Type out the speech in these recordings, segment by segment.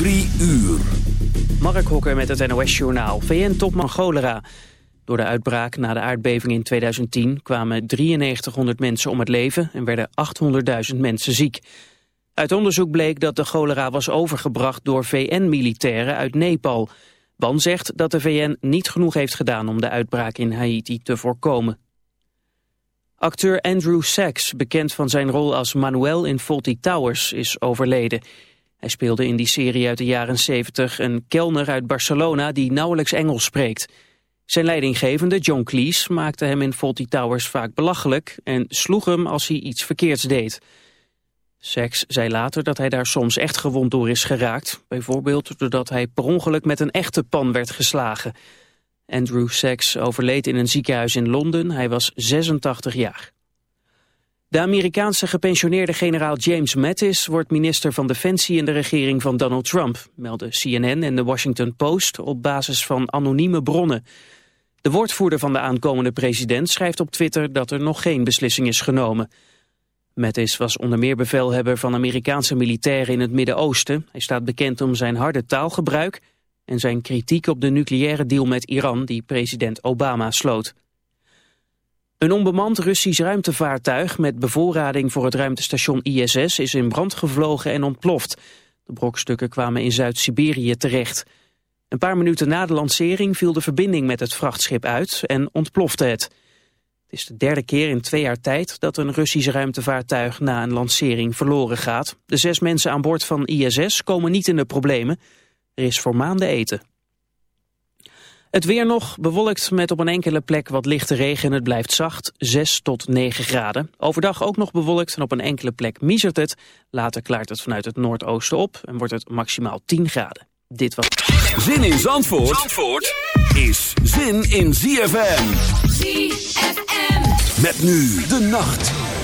Drie uur. Mark Hokker met het NOS Journaal. VN-topman cholera. Door de uitbraak na de aardbeving in 2010 kwamen 9300 mensen om het leven en werden 800.000 mensen ziek. Uit onderzoek bleek dat de cholera was overgebracht door VN-militairen uit Nepal. Ban zegt dat de VN niet genoeg heeft gedaan om de uitbraak in Haiti te voorkomen. Acteur Andrew Sachs, bekend van zijn rol als Manuel in Fawlty Towers, is overleden. Hij speelde in die serie uit de jaren 70 een kelner uit Barcelona die nauwelijks Engels spreekt. Zijn leidinggevende, John Cleese, maakte hem in Fawlty Towers vaak belachelijk en sloeg hem als hij iets verkeerds deed. Sachs zei later dat hij daar soms echt gewond door is geraakt. Bijvoorbeeld doordat hij per ongeluk met een echte pan werd geslagen. Andrew Sachs overleed in een ziekenhuis in Londen. Hij was 86 jaar. De Amerikaanse gepensioneerde generaal James Mattis wordt minister van Defensie in de regering van Donald Trump, melden CNN en de Washington Post op basis van anonieme bronnen. De woordvoerder van de aankomende president schrijft op Twitter dat er nog geen beslissing is genomen. Mattis was onder meer bevelhebber van Amerikaanse militairen in het Midden-Oosten. Hij staat bekend om zijn harde taalgebruik en zijn kritiek op de nucleaire deal met Iran die president Obama sloot. Een onbemand Russisch ruimtevaartuig met bevoorrading voor het ruimtestation ISS is in brand gevlogen en ontploft. De brokstukken kwamen in Zuid-Siberië terecht. Een paar minuten na de lancering viel de verbinding met het vrachtschip uit en ontplofte het. Het is de derde keer in twee jaar tijd dat een Russisch ruimtevaartuig na een lancering verloren gaat. De zes mensen aan boord van ISS komen niet in de problemen. Er is voor maanden eten. Het weer nog bewolkt met op een enkele plek wat lichte regen. Het blijft zacht, 6 tot 9 graden. Overdag ook nog bewolkt en op een enkele plek miezert het. Later klaart het vanuit het noordoosten op en wordt het maximaal 10 graden. Dit was... Zin in Zandvoort, Zandvoort is zin in ZFM. ZFM. Met nu de nacht.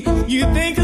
To feel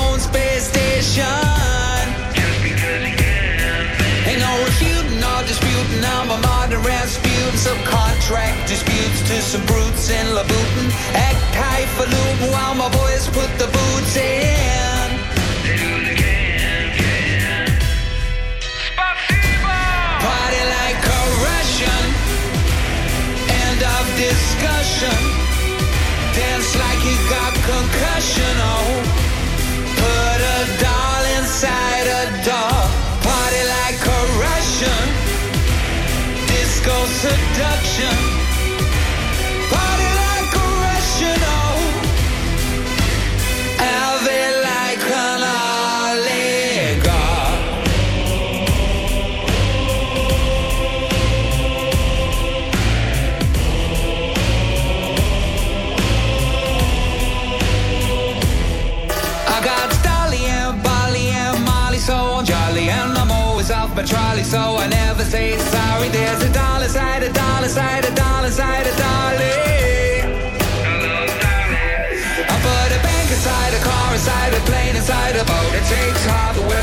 own space station. Just because he can. Ain't no refuting or disputing. I'm a modern Rasputin. Subcontract disputes to some brutes in Louboutin. Act highfalutin while my boys put the boots in. They do the can, can. Party like a Russian. End of discussion. Dance like he got concussion. Oh, seduction.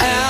Have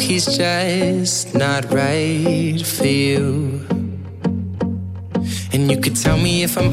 he's just not right for you. And you could tell me if I'm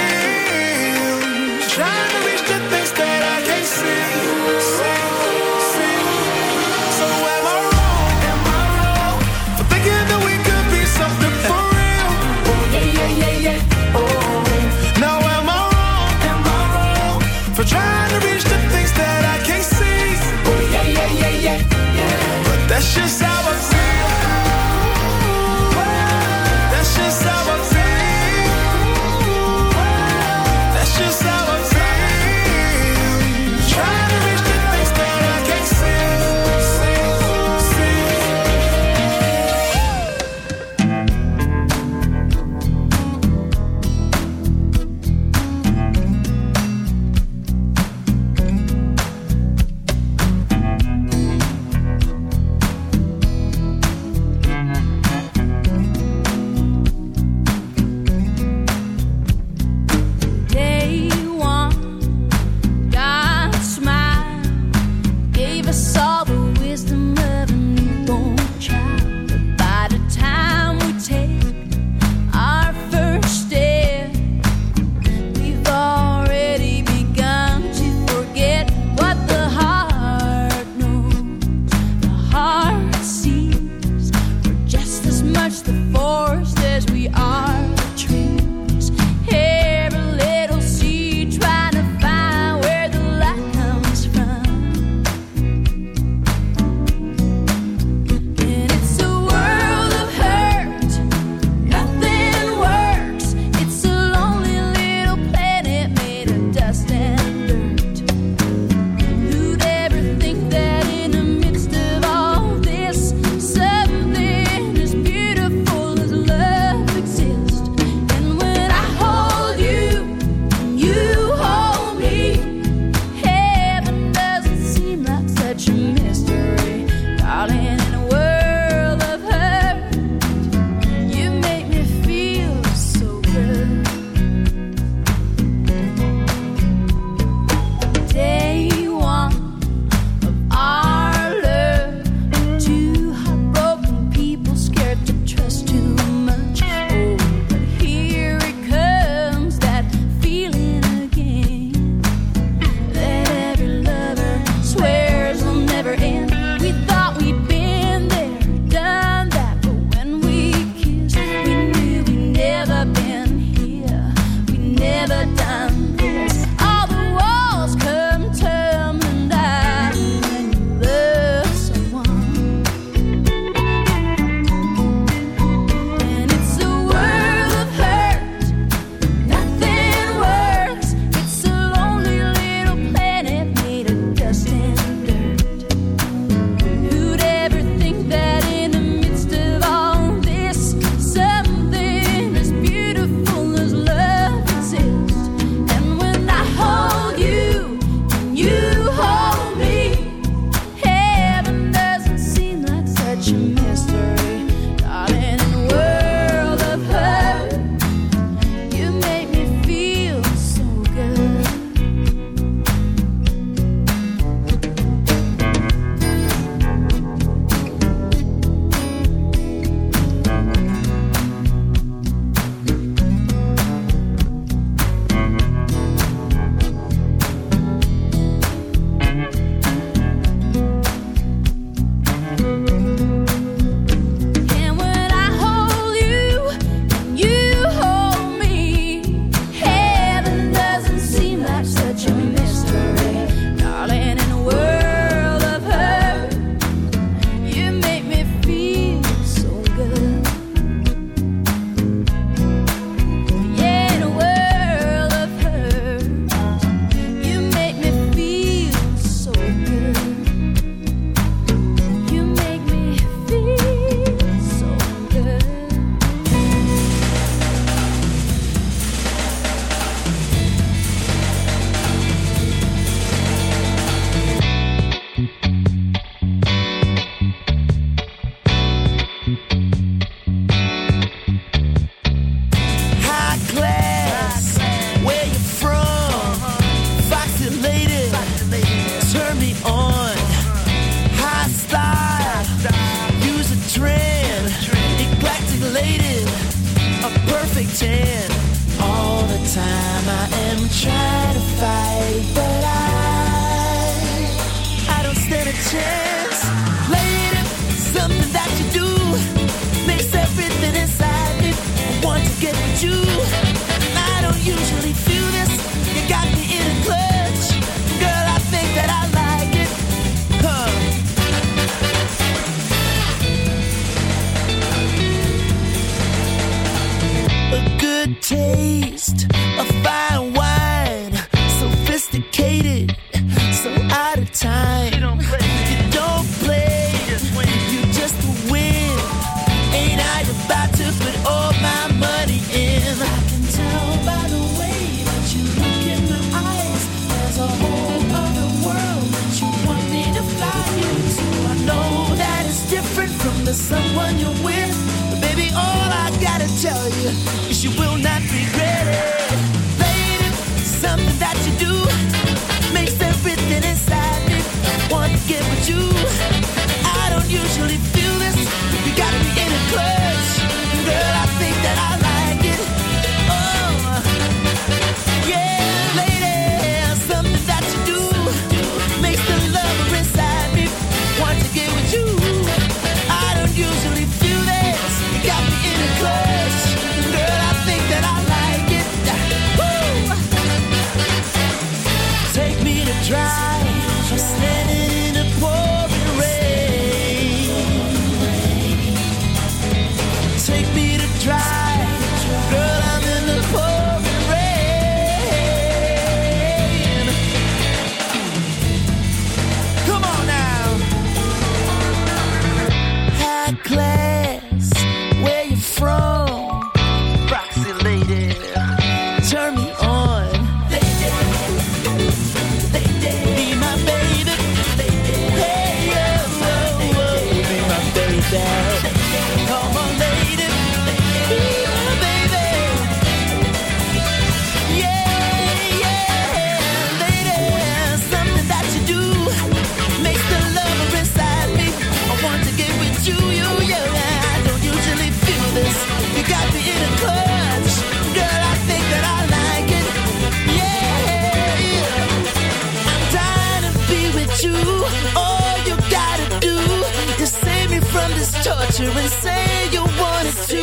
picture and say you want us to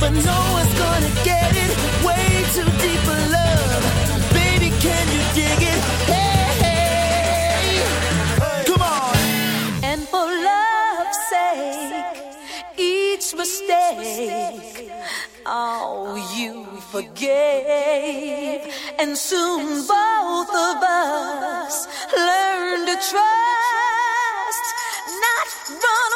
But no one's gonna get it Way too deep for love Baby, can you dig it? Hey, hey, hey. Come on! And for love's sake Each mistake Oh, you forgave And soon both of us Learned to trust Not run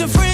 a friend